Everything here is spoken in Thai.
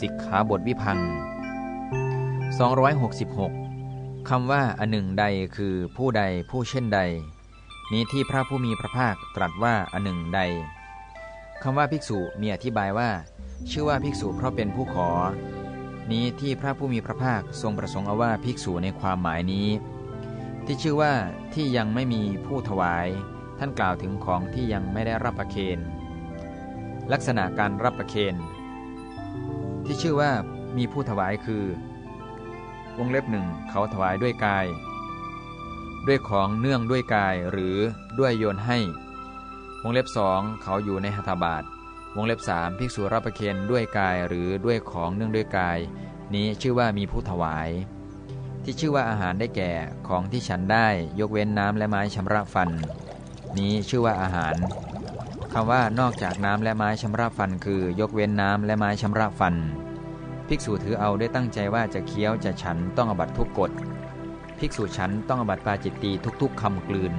สิกขาบทวิพัง266 คำว่าอันหนึ่งใดคือผู้ใดผู้เช่นใด นี้ที่พระผู้มีพระภาคตรัสว่าอันหนึ่งใด คำว่าภิกษุมีอธิบายว่า ชื่อว่าภิกษุเพราะเป็นผู้ขอ นี้ที่พระผู้มีพระภาคทรงประสงค์เอาว่าภิกษุในความหมายนี้ ที่ชื่อว่าที่ยังไม่มีผู้ถวาย ท่านกล่าวถึงของที่ยังไม่ได้รับประเคนลักษณะการรับประเคน ที่ชื่อว่ามีผู้ถวายคือ วงเล็บหนึ่งเขาถวายด้วยกาย ด้วยของเนื่องด้วยกายหรือด้วยโยนให้ วงเล็บสองเขาอยู่ในหัตถบาท วงเล็บสามภิกษุรับประเคนด้วยกายหรือด้วยของเนื่องด้วยกาย นี้ชื่อว่ามีผู้ถวาย ที่ชื่อว่าอาหารได้แก่ของที่ฉันได้ยกเว้นน้ำและไม้ชำระฟัน นี้ชื่อว่าอาหาร คำว่านอกจากน้ำและไม้ชำระฟัน คือยกเว้นน้ำและไม้ชำระฟัน ภิกษุถือเอาได้ตั้งใจว่าจะเคี้ยวจะฉันต้องอบัตทุกกฎภิกษุฉันต้องอบัตปาจิตตีทุกๆคำกลืน